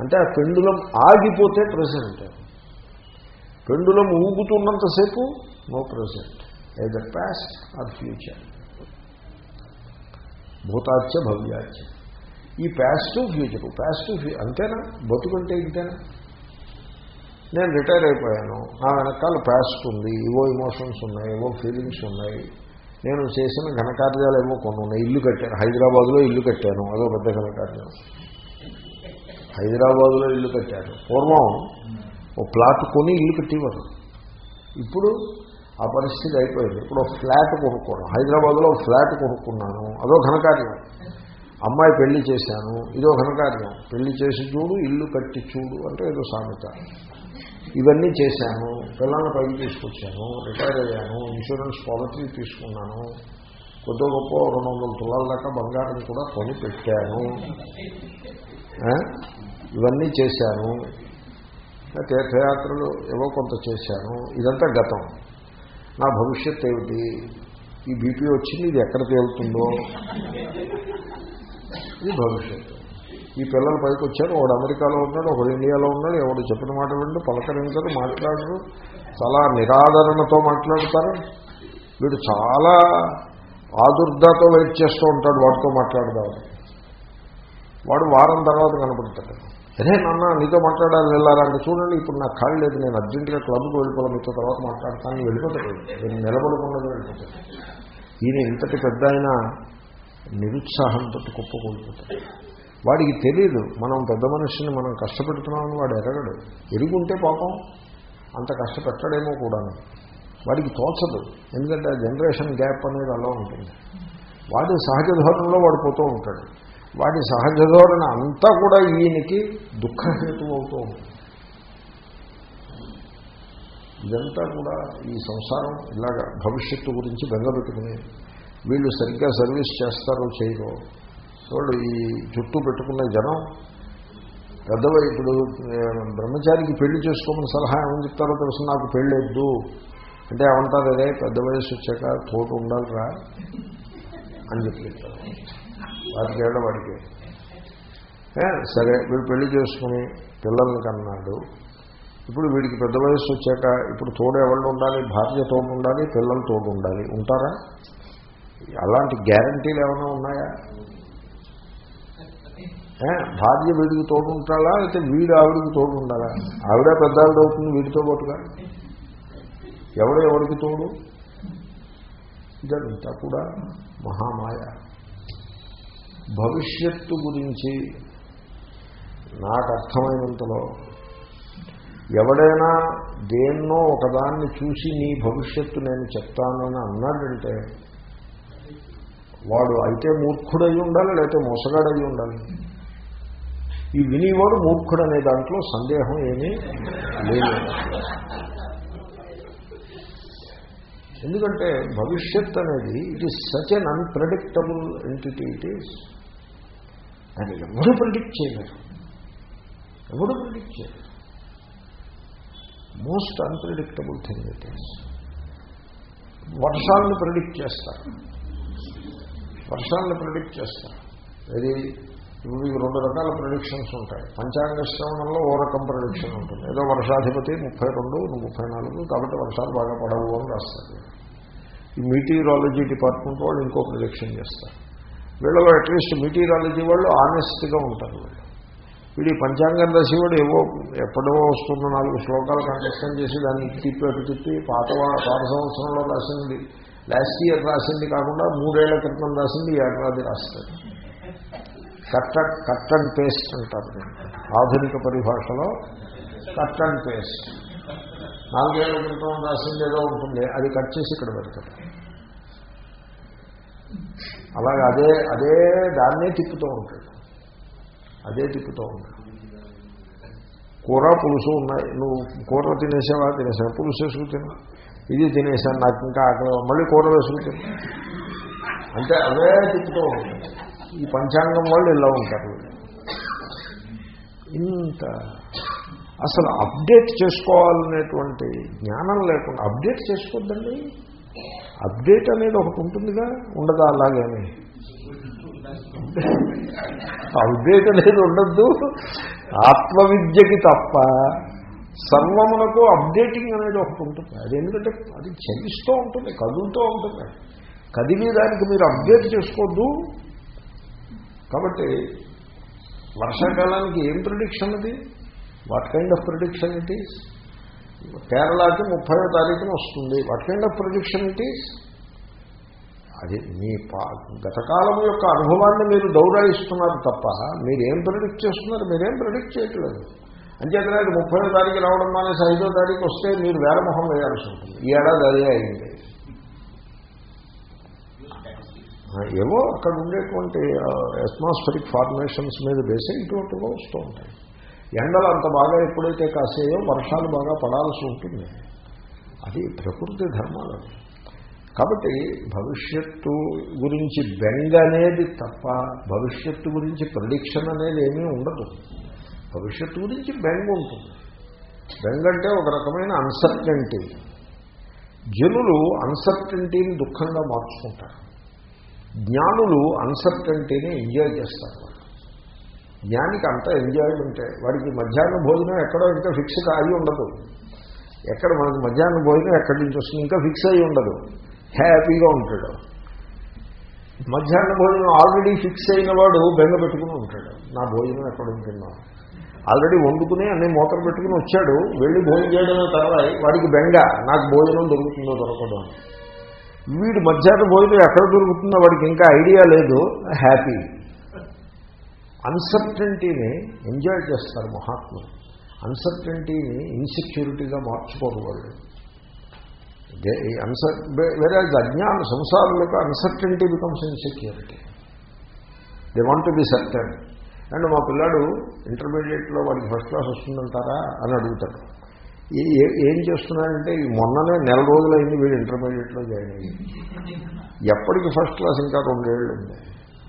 S1: అంటే ఆ పెండులం ఆగిపోతే present. Pendulum ఊగుతున్నంతసేపు no present. Either past or future భూతాచ్య భవ్యాచ్య. ఈ పాస్ట్ ఫ్యూచర్ ఫ్యూ అంతేనా? బతుకుంటే ఇంతేనా? నేను రిటైర్ అయిపోయాను. నా వెనకాల ప్యాస్ట్ ఉంది ఏవో ఇమోషన్స్ ఉన్నాయి ఏవో ఫీలింగ్స్ ఉన్నాయి. నేను చేసిన ఘనకార్యాలు ఏమో కొన్ని ఉన్నాయి. ఇల్లు కట్టాను. హైదరాబాద్లో ఇల్లు కట్టాను. అదో పెద్ద ఘనకార్యం. హైదరాబాద్లో ఇల్లు కట్టాను. పూర్వం ఓ ప్లాట్ కొని ఇల్లు కట్టేవారు. ఇప్పుడు ఆ పరిస్థితి అయిపోయింది. ఇప్పుడు ఫ్లాట్ కొనుక్కోవడం హైదరాబాద్లో ఫ్లాట్ కొనుక్కున్నాను. అదో ఘనకార్యం. అమ్మాయి పెళ్ళి చేశాను. ఇదో ఘనకార్యం. పెళ్ళి చేసి చూడు ఇల్లు కట్టి చూడు అంటే ఏదో సామెత. ఇవన్నీ చేశాను పిల్లల్ని పైకి తీసుకొచ్చాను రిటైర్ అయ్యాను ఇన్సూరెన్స్ పాలసీ తీసుకున్నాను కొద్ది గొప్ప రెండు వందల తులాల దాకా బంగారం కూడా కొని పెట్టాను ఇవన్నీ చేశాను. తీర్థయాత్రలు ఏవో కొంత చేశాను. ఇదంతా గతం. నా భవిష్యత్ ఏమిటి? ఈ బీపీ వచ్చింది ఇది ఎక్కడ తేలుతుందో ఇది భవిష్యత్తు. ఈ పిల్లలు పైకి వచ్చారు ఒకడు అమెరికాలో ఉన్నాడు ఒకడు ఇండియాలో ఉన్నాడు ఎవడు చెప్పిన మాట వింటూ పలకరించరు మాట్లాడరు చాలా నిరాదరణతో మాట్లాడతారు. వీడు చాలా ఆదుర్దాతో వెయిట్ చేస్తూ ఉంటాడు వాడితో మాట్లాడదాం వాడు వారం తర్వాత కనపడతాడు. అరే నాన్న నీతో మాట్లాడాలి వెళ్ళారా చూడండి ఇప్పుడు నాకు ఖాళీ లేదు నేను అర్జెంటుగా క్లబ్కి వెళ్ళిపోవాలి మీతో తర్వాత మాట్లాడతాను వెళ్ళిపోతాడు. నేను నిలబడకుండా వెళ్ళిపోతాడు. ఈయన ఇంతటి పెద్ద అయినా నిరుత్సాహంతో కుప్పకూలిపోతాడు. వాడికి తెలియదు మనం పెద్ద మనిషిని మనం కష్టపెడుతున్నామని వాడు ఎరగడు. ఎరుగుంటే పాపం అంత కష్టపెట్టడేమో కూడాను. వాడికి తోచదు. ఎందుకంటే జనరేషన్ గ్యాప్ అనేది అలా ఉంటుంది. వాడి సహజ ధోరణిలో వాడు పోతూ ఉంటాడు. వాడి సహజ ధోరణ అంతా కూడా ఈయనకి దుఃఖహేతు అవుతూ ఉంటుంది. ఇదంతా కూడా ఈ సంసారం ఇలాగ భవిష్యత్తు గురించి బెంగపెట్టుకుని వీళ్ళు సరిగ్గా సర్వీస్ చేస్తారో చేయరో చూడు ఈ చుట్టూ పెట్టుకున్న జనం పెద్దవ ఇప్పుడు బ్రహ్మచారికి పెళ్ళి చేసుకోమని సలహా ఏమని చెప్తారో తెలుసు నాకు పెళ్ళొద్దు అంటే ఏమంటారు అదే పెద్ద వయసు వచ్చాక తోట ఉండాలిరా అని చెప్పారు చెప్తారు. వాటికి ఏళ్ళ వాడికి. సరే వీడు పెళ్ళి చేసుకుని పిల్లల్ని కన్నాడు. ఇప్పుడు వీడికి పెద్ద వయసు వచ్చాక ఇప్పుడు తోడు ఎవరు ఉండాలి భార్య తోడు ఉండాలి పిల్లలు తోడు ఉండాలి ఉంటారా? అలాంటి గ్యారంటీలు ఏమైనా ఉన్నాయా? భార్య వీడికి తోడు ఉంటాడా లేకపోతే వీడు ఆవిడికి తోడు ఉండాలా ఆవిడ పెద్దావిడ అవుతుంది వీడితో పాటుగా? ఎవడు ఎవరికి తోడు? ఇదంతా కూడా మహామాయ. భవిష్యత్తు గురించి నాకు అర్థమైనంతలో ఎవడైనా దేన్నో ఒకదాన్ని చూసి నీ భవిష్యత్తు నేను చెప్తానని అన్నాడంటే వాడు అయితే మూర్ఖుడై ఉండాలి లేకపోతే మోసగాడై ఉండాలి. ఈ వినివాడు మూర్ఖుడు అనే దాంట్లో సందేహం ఏమీ లేదు. ఎందుకంటే భవిష్యత్ అనేది it is such an unpredictable entity it is దాన్ని ఎవరు ప్రిడిక్ట్ చేయలేరు. ఎవరు ప్రిడిక్ట్ చేయలేరు. Most unpredictable thing it is వర్షాలను predict చేస్తారు. వర్షాలను ప్రిడిక్ట్ చేస్తారు. ఇది ఇప్పుడు మీకు రెండు రకాల ప్రొడిక్షన్స్ ఉంటాయి. పంచాంగ శ్రవణంలో ఓ రకం ప్రొడిక్షన్ ఉంటుంది. ఏదో వర్షాధిపతి ముప్పై రెండు ముప్పై నాలుగు కాబట్టి వర్షాలు బాగా పడవు అని రాస్తారు. ఈ మీటీరాలజీ డిపార్ట్మెంట్ వాళ్ళు ఇంకో ప్రొడిక్షన్ చేస్తారు. వీళ్ళలో అట్లీస్ట్ మీటీరాలజీ వాళ్ళు ఆనెస్ట్గా ఉంటారు వీళ్ళు. వీడి పంచాంగం రాసి వాడు ఏవో ఎప్పుడో వస్తున్న నాలుగు శ్లోకాలు కంఠస్థం చేసి దాన్ని తిప్పి అటు తిప్పి పాత పాత సంవత్సరంలో రాసింది. లాస్ట్ ఇయర్ రాసింది కాకుండా మూడేళ్ళ క్రితం రాసింది ఈ ఏడాది రాస్తారు. కట్ కట్ అండ్ పేస్ట్ అంటారు ఆధునిక పరిభాషలో కట్ అండ్ పేస్ట్. నాలుగేళ్ళ క్రితం రాసింది ఏదో ఉంటుంది. అది కట్ చేసి ఇక్కడ పెడతారు. అలాగే అదే అదే దాన్నే తిప్పుతూ ఉంటాడు. అదే తిప్పుతూ ఉంటాడు. కూర పులుసు ఉన్నాయి. నువ్వు కూర తినేసావా? తినేసావా? పులుసు వేసుకు తిను. ఇది తినేసాను. నాకు ఇంకా ఆకలి. మళ్ళీ కూర వేసుకు తిను. అంటే అదే తిప్పుతూ ఉంటుంది ఈ పంచాంగం వాళ్ళు ఇలా ఉంటారు. ఇంత అసలు అప్డేట్ చేసుకోవాలనేటువంటి జ్ఞానం లేకుండా అప్డేట్ చేసుకోవద్దండి. అప్డేట్ అనేది ఒకటి ఉంటుందిగా ఉండదా అలాగేమి అప్డేట్ అనేది ఉండద్దు. ఆత్మవిద్యకి తప్ప సర్వమునకు అప్డేటింగ్ అనేది ఒకటి ఉంటుంది. అది ఎందుకంటే అది చలిస్తూ ఉంటుంది కదులుతూ ఉంటుంది. కదిలి దానికి మీరు అప్డేట్ చేసుకోవద్దు. కాబట్టి వర్షాకాలానికి ఏం ప్రిడిక్షన్ అది? What kind of prediction it is కేరళకి ముప్పయో తారీఖున వస్తుంది. What kind of prediction it is అది మీ గతకాలం యొక్క అనుభవాన్ని మీరు దౌరాయిస్తున్నారు తప్ప మీరేం ప్రిడిక్ట్ చేస్తున్నారు? మీరేం ప్రిడిక్ట్ చేయట్లేదు. అంచేతనే అది ముప్పై తారీఖు రావడం మానేసి ఐదో తారీఖు వస్తే మీరు వేలమొహం వేయాల్సి ఉంటుంది. ఈ ఏడాది అదే అయింది ఆ, ఏవో అక్కడ ఉండేటువంటి అట్మాస్ఫరిక్ ఫార్మేషన్స్ మీద బేసే ఇటువంటివో వస్తూ ఉంటాయి. ఎండలు అంత బాగా ఎప్పుడైతే కాసేయో వర్షాలు బాగా పడాల్సి ఉంటుంది. అది ప్రకృతి ధర్మాలు. కాబట్టి భవిష్యత్తు గురించి బెంగ అనేది తప్ప భవిష్యత్తు గురించి ప్రడిక్షన్ అనేది ఏమీ ఉండదు. భవిష్యత్తు గురించి బెంగ ఉంటుంది. బెంగ అంటే ఒక రకమైన అన్సర్టెంటీ జనులు అన్సర్టెంటీని దుఃఖంగా మార్చుకుంటారు. జ్ఞానులు అన్సర్టంటీని ఎంజాయ్ చేస్తారు. జ్ఞానికి అంతా ఎంజాయ్మెంటే వాడికి మధ్యాహ్నం భోజనం ఎక్కడో ఇంకా ఫిక్స్ అయి ఉండదు. ఎక్కడ మనకి మధ్యాహ్నం భోజనం ఎక్కడి నుంచి వస్తుంది? ఇంకా ఫిక్స్ అయి ఉండదు. హ్యాపీగా ఉంటాడు. మధ్యాహ్న భోజనం ఆల్రెడీ ఫిక్స్ అయిన వాడు బెంగ పెట్టుకుని ఉంటాడు. నా భోజనం ఎక్కడ ఉంటున్నా ఆల్రెడీ వండుకుని అన్ని మూతలు పెట్టుకుని వచ్చాడు. వెళ్ళి భోజనం చేయడం తర్వాత వాడికి బెంగ. నాకు భోజనం దొరుకుతుందో దొరకదు అని. వీడు మధ్యాహ్న భోజనం ఎక్కడ దొరుకుతుందో వాడికి ఇంకా ఐడియా లేదు. హ్యాపీ అన్సర్టెంటీని ఎంజాయ్ చేస్తారు మహాత్ములు. అన్సర్టెంటీని ఇన్సెక్యూరిటీగా మార్చుకోరు వాళ్ళు. అన్సర్ వేరే అజ్ఞాన సంసారంలో uncertainty becomes insecurity they want to be certain and మా పిల్లాడు ఇంటర్మీడియట్లో వాడికి ఫస్ట్ క్లాస్ వస్తుందంటారా? అని అడుగుతాడు. ఏం చేస్తున్నాడంటే మొన్ననే నెల రోజులైంది వీడు ఇంటర్మీడియట్లో జాయిన్ అయ్యింది ఎప్పటికి ఫస్ట్ క్లాస్ ఇంకా రెండేళ్ళు ఉంది.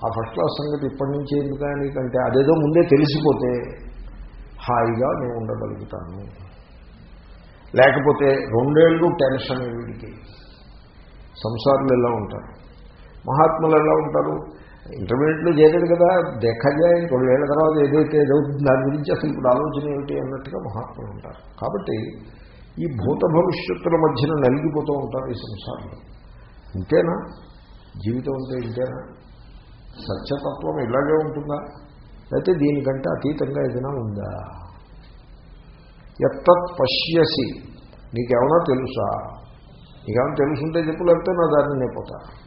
S1: ఆ ఫస్ట్ క్లాస్ సంగతి ఇప్పటి నుంచి ఎందుకు నీకంటే అదేదో ముందే తెలిసిపోతే హాయిగా నేను ఉండగలుగుతాను. లేకపోతే రెండేళ్ళు టెన్షన్ వీడికి. సంసారులు ఎలా ఉంటారు? మహాత్ములు ఎలా ఉంటారు? ఇంటర్మీడియట్లో చేరాడు కదా దేఖజాయి రెండేళ్ళ తర్వాత ఏదైతే ఏదవుతుంది దాని గురించి అసలు ఇప్పుడు ఆలోచన ఏమిటి అన్నట్టుగా మహాత్ములు ఉంటారు. కాబట్టి ఈ భూత భవిష్యత్తుల మధ్యన నలిగిపోతూ ఉంటారు ఈ సంసారంలో. ఇంతేనా? జీవితం అంటే ఇంతేనా? సత్యతత్వం ఇలాగే ఉంటుందా? అయితే దీనికంటే అతీతంగా ఏదైనా ఉందా? ఎత్తత్ పశ్యసి. నీకేమన్నా తెలుసా? నీకేమైనా తెలుసుంటే చెప్పు లేకపోతే నా దారిని నేపోతా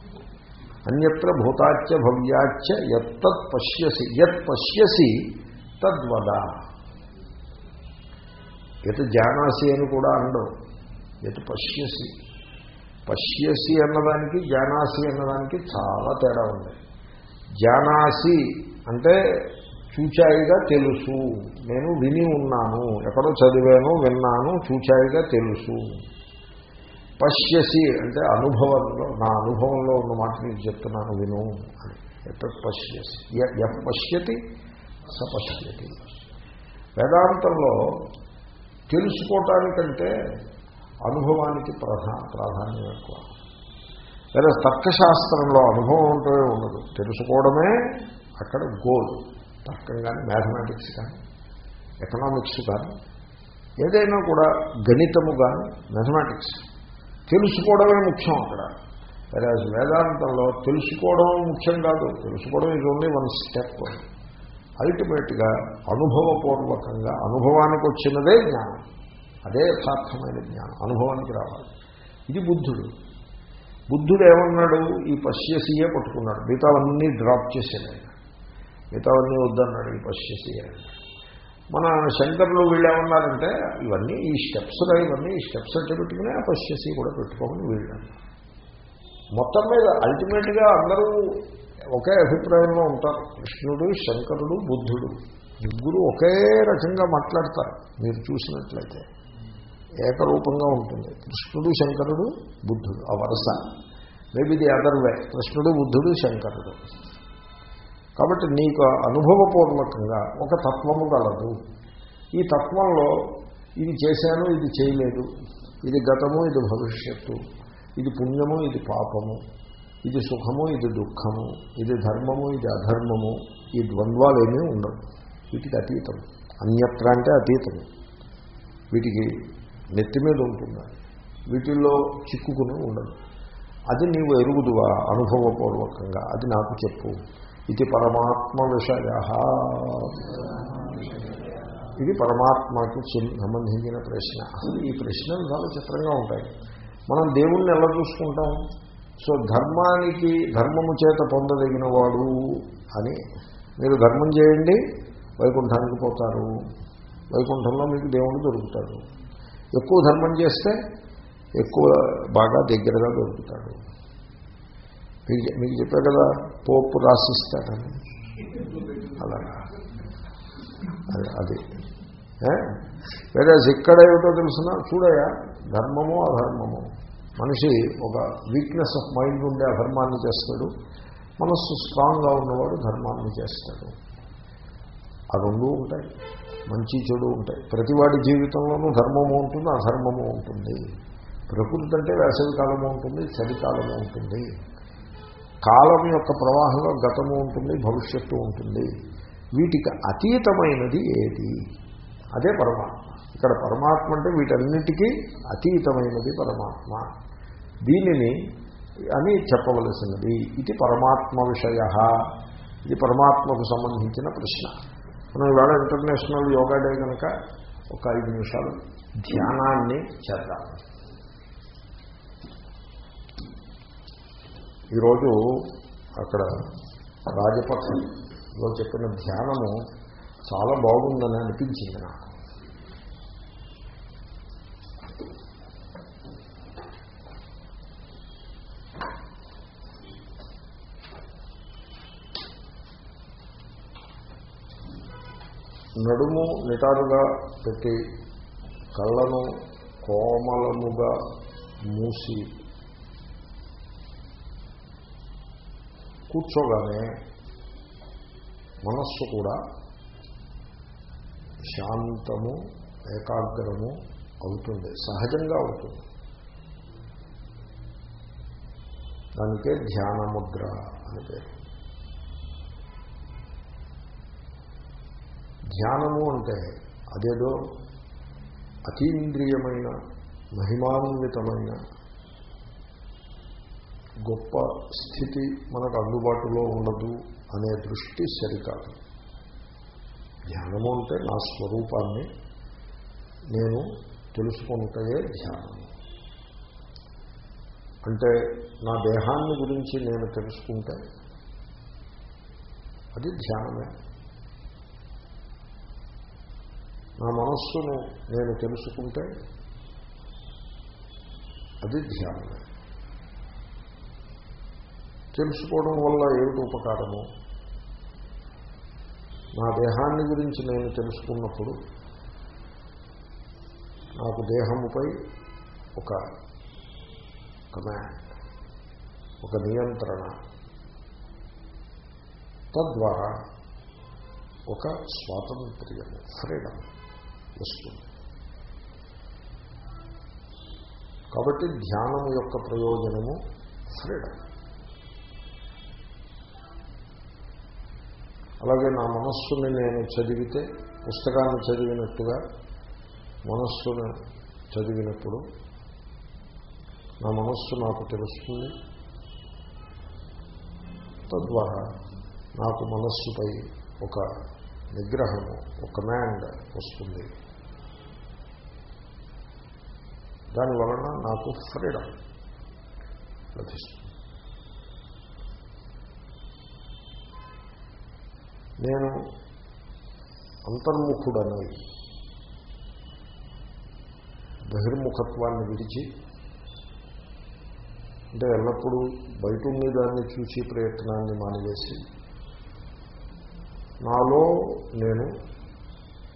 S1: అన్యత్ర భూతాచ్య భవ్యాచ్య ఎత్తత్ పశ్యసి యత్ పశ్యసి తద్వద. ఎత్ జానాసి అని కూడా అండవు ఎత్ పశ్యసి. పశ్యసి అన్నదానికి జానాసి అన్నదానికి చాలా తేడా ఉంది. జానాసి అంటే చూచాయిగా తెలుసు. నేను విని ఉన్నాను. ఎక్కడో చదివాను విన్నాను చూచాయిగా తెలుసు. పశ్యసి అంటే అనుభవంలో నా అనుభవంలో ఉన్న మాట నేను చెప్తున్నాను విను అని. ఎట్ పశ్యసి. ఎం పశ్యతి సపశ్యతి వేదాంతంలో తెలుసుకోవటానికంటే అనుభవానికి ప్రధా ప్రాధాన్యం ఎక్కువ. లేదా తర్కశాస్త్రంలో అనుభవం ఉంటే ఉండదు. తెలుసుకోవడమే అక్కడ గోల్ తర్కం కానీ మ్యాథమెటిక్స్ కానీ ఎకనామిక్స్ కానీ ఏదైనా కూడా గణితము కానీ మ్యాథమెటిక్స్ తెలుసుకోవడమే ముఖ్యం అక్కడ. వేరే వేదాంతంలో తెలుసుకోవడం ముఖ్యం కాదు. తెలుసుకోవడం ఇది ఓన్లీ వన్ స్టెప్ అల్టిమేట్గా అనుభవపూర్వకంగా అనుభవానికి వచ్చినదే జ్ఞానం. అదే యథార్థమైన జ్ఞానం. అనుభవానికి రావాలి. ఇది బుద్ధుడు. బుద్ధుడు ఏమన్నాడు? ఈ పశ్యసీయే పట్టుకున్నాడు. మిగతావన్నీ డ్రాప్ చేశాడు ఆయన మిగతావన్నీ వద్దన్నాడు ఈ పశ్యసీయ. మన శంకర్లు వీళ్ళు ఏమన్నారంటే ఇవన్నీ ఈ స్టెప్స్ ఇవన్నీ ఈ స్టెప్స్ అంటే పెట్టుకుని ఆ కూడా పెట్టుకోమని వీళ్ళు మొత్తం మీద అల్టిమేట్గా అందరూ ఒకే అభిప్రాయంలో ఉంటారు. కృష్ణుడు శంకరుడు బుద్ధుడు ముగ్గురు ఒకే రకంగా మాట్లాడతారు. మీరు చూసినట్లయితే ఏకరూపంగా ఉంటుంది. కృష్ణుడు శంకరుడు బుద్ధుడు. ఆ వరుస. మేబీ ది అదర్ వే కృష్ణుడు బుద్ధుడు శంకరుడు. కాబట్టి నీకు అనుభవపూర్వకంగా ఒక తత్వము గలదు. ఈ తత్వంలో ఇది చేశాను ఇది చేయలేదు. ఇది గతము ఇది భవిష్యత్తు. ఇది పుణ్యము ఇది పాపము. ఇది సుఖము ఇది దుఃఖము. ఇది ధర్మము ఇది అధర్మము. ఈ ద్వంద్వాలు ఏమీ ఉండవు. వీటికి అతీతం. అన్యత్ర అంటే అతీతం. వీటికి నెత్తి మీద ఉంటుంది? వీటిల్లో చిక్కుకుని ఉండదు. అది నీవు ఎరుగుదువా అనుభవపూర్వకంగా? అది నాకు చెప్పు. ఇది పరమాత్మ విషయ ఇది పరమాత్మకు సంబంధించిన ప్రశ్న. అసలు ఈ ప్రశ్నలు చాలా చిత్రంగా ఉంటాయి. మనం దేవుణ్ణి ఎలా చూసుకుంటాం? సో ధర్మానికి ధర్మము చేత పొందదగిన వాడు అని మీరు ధర్మం చేయండి వైకుంఠానికి పోతారు. వైకుంఠంలో మీకు దేవుడు దొరుకుతాడు. ఎక్కువ ధర్మం చేస్తే ఎక్కువ బాగా దగ్గరగా దొరుకుతాడు. మీకు మీకు చెప్పా కదా పోపు రాసిస్తాడని. అలాగా అది అది. వేరే ఇక్కడ ఏమిటో తెలుసిన? చూడయా? ధర్మము అధర్మము. మనిషి ఒక వీక్నెస్ ఆఫ్ మైండ్ ఉండే అధర్మాన్ని చేస్తాడు. మనస్సు స్ట్రాంగ్గా ఉన్నవాడు ధర్మాన్ని చేస్తాడు. ఆ రెండు ఉంటాయి. మంచి చెడు ఉంటాయి. ప్రతివాడి జీవితంలోనూ ధర్మము ఉంటుంది అధర్మము ఉంటుంది. ప్రకృతి అంటే వేసవి కాలము ఉంటుంది చలికాలము ఉంటుంది. కాలం యొక్క ప్రవాహంలో గతము ఉంటుంది భవిష్యత్తు ఉంటుంది. వీటికి అతీతమైనది ఏది? అదే పరమాత్మ. ఇక్కడ పరమాత్మ అంటే వీటన్నిటికీ అతీతమైనది పరమాత్మ. దీనిని అని చెప్పవలసినది. ఇది పరమాత్మ విషయ. ఇది పరమాత్మకు సంబంధించిన ప్రశ్న. మనం ఇవాళ ఇంటర్నేషనల్ యోగా డే కనుక ఒక ఐదు నిమిషాలు ధ్యానాన్ని చేద్దాం. ఈరోజు అక్కడ రాజపథంలో చెప్పిన ధ్యానము చాలా బాగుందని అనిపించింది నాకు. నడుము నిటారుగా పెట్టి కళ్ళను కోమలముగా మూసి కూర్చోగానే మనస్సు కూడా శాంతము ఏకాగ్రము అవుతుంది సహజంగా అవుతుంది. దానికే ధ్యానముద్ర అని పేరు. ధ్యానము అంటే అదేదో అతీంద్రియమైన మహిమాన్వితమైన గొప్ప స్థితి మనకు అందుబాటులో ఉండదు అనే దృష్టి సరికాదు. ధ్యానము అంటే నా స్వరూపాన్ని నేను తెలుసుకుంటే ధ్యానం అంటే నా దేహాన్ని గురించి నేను తెలుసుకుంటే అది ధ్యానమే. నా మనస్సును నేను తెలుసుకుంటే అది ధ్యానమే. తెలుసుకోవడం వల్ల ఏమిటి ఉపకారము? నా దేహాన్ని గురించి నేను తెలుసుకున్నప్పుడు నాకు దేహముపై ఒక కమాండ్ ఒక నియంత్రణ తద్వారా ఒక స్వాతంత్ర్యము ఫ్రీడమ్ వస్తుంది. కాబట్టి ధ్యానం యొక్క ప్రయోజనము ఫ్రీడమ్. అలాగే నా మనస్సుని నేను చదివితే పుస్తకాన్ని చదివినట్టుగా మనస్సును చదివినప్పుడు నా మనస్సు నాకు తెలుస్తుంది. తద్వారా నాకు మనస్సుపై ఒక నిగ్రహము ఒక కమాండ్ వస్తుంది. దానివలన నాకు ఫ్రీడమ్ లభిస్తుంది. నేను అంతర్ముఖుడనై బహిర్ముఖత్వాన్ని విడిచి అంటే ఎల్లప్పుడూ బయట ఉండేదాన్ని చూసి ప్రయత్నాన్ని మానివేసి నాలో నేను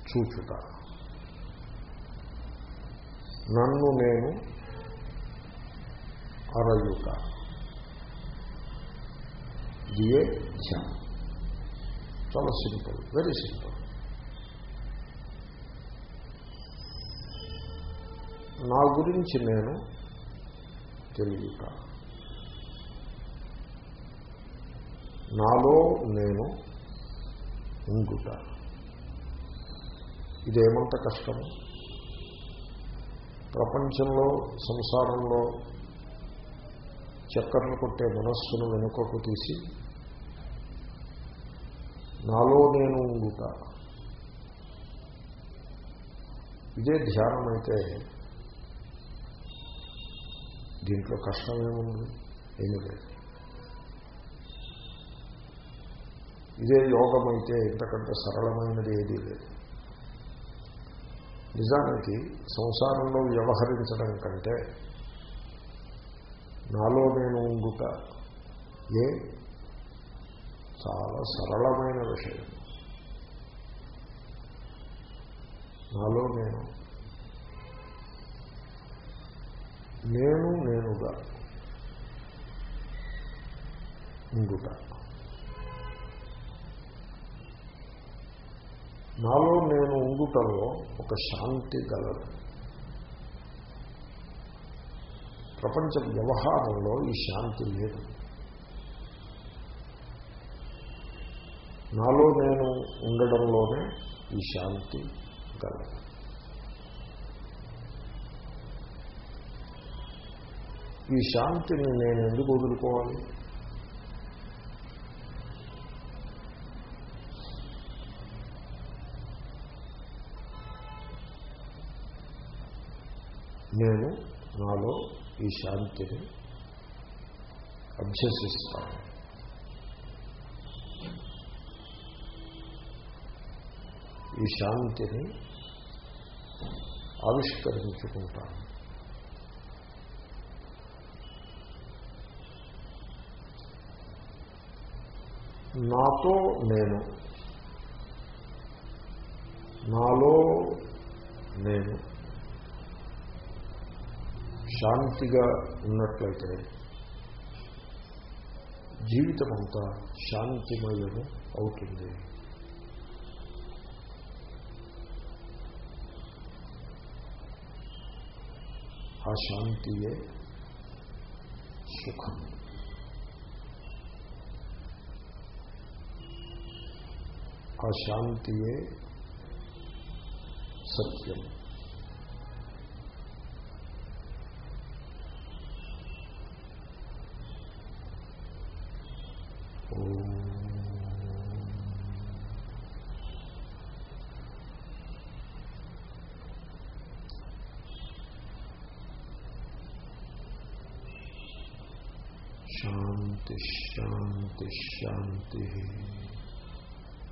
S1: చూచుట. నన్ను నేను అరయుట. దియే ధ్యానం. చాలా సింపుల్ వెరీ సింపుల్ నా గురించి నేను తెలియట నాలో నేను ఉండుట. ఇదేమంత కష్టము ప్రపంచంలో సంసారంలో చక్కర్లు కొట్టే మనస్సును వెనుకకు తీసి నాలో నేను ఉండుట ఇదే ధ్యానం అయితే దీంట్లో కష్టం ఏముంది ఏమీ లేదు. ఇదే యోగం అయితే ఇంతకంటే సరళమైనది ఏదీ లేదు. నిజానికి సంసారంలో వ్యవహరించడం కంటే నాలో నేను ఉండుట ఏ చాలా సరళమైన విషయం. నాలో నేను. నేను నేనుగా. ఉండుట. నాలో నేను ఉండుటలో ఒక శాంతి గలదు. ప్రపంచ వ్యవహారంలో ఈ శాంతి లేదు. నాలో నేను ఉండడంలోనే ఈ శాంతి గలదు ఈ శాంతిని నేను ఎందుకు వదులుకోవాలి? నేను నాలో ఈ శాంతిని అభ్యసిస్తాను. ఈ శాంతిని ఆవిష్కరించుకుంటాను నాతో నేను నాలో నేను శాంతిగా ఉన్నట్లయితే జీవితం అంతా శాంతిమయము అవుతుంది. ఆ శాంతియే సుఖం ఆ శాంతియే సత్యం శాంతి శాంతి